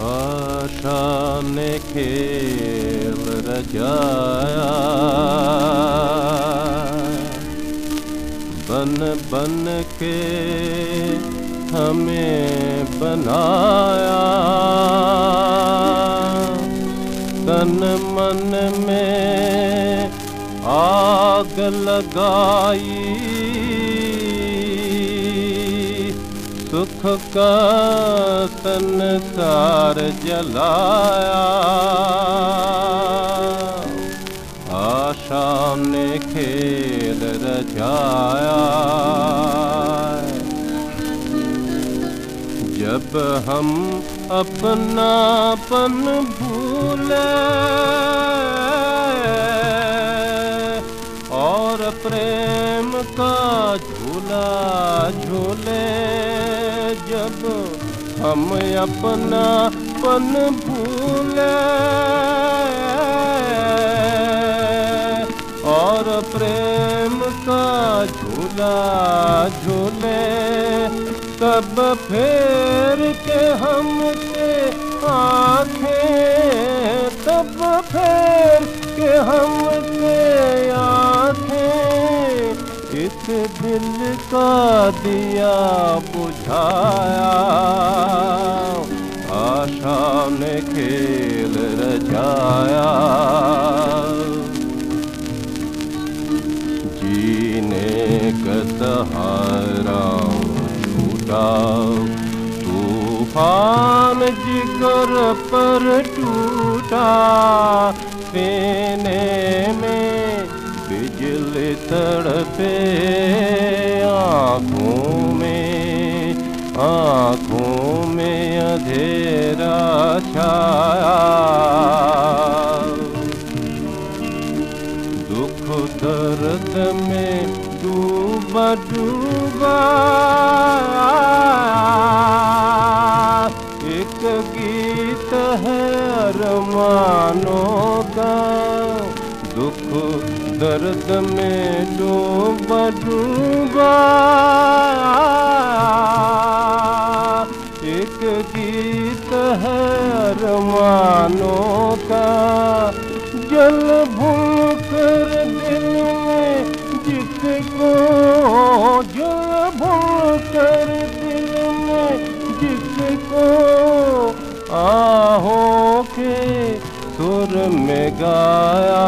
आशा ने खेल बन बन के हमें बनाया। तन मन में आग लगाई। सुख का संसार जलाया। आशा ने खेल रचाया। जब हम अपनापन भूले और प्रेम का झूला झूले जब हम अपनापन भूले और प्रेम का झूला झूले, तब फेर के हमसे आँखें, तब फेर के हमसे खेल रचाया। जीने का सहारा टूटा तूफान जिगर टूटा तड़पे आँखों में आँखों में अंधेरा छाया। दुख दर्द में डूबा डूबा। एक गीत है अरमानों का, दुख दर्द में डूबा डूबा एक गीत है अरमानों का। जल भूकर दिल में जिसको, जल भूकर दिल में जिसको आहों के सुर में गाया।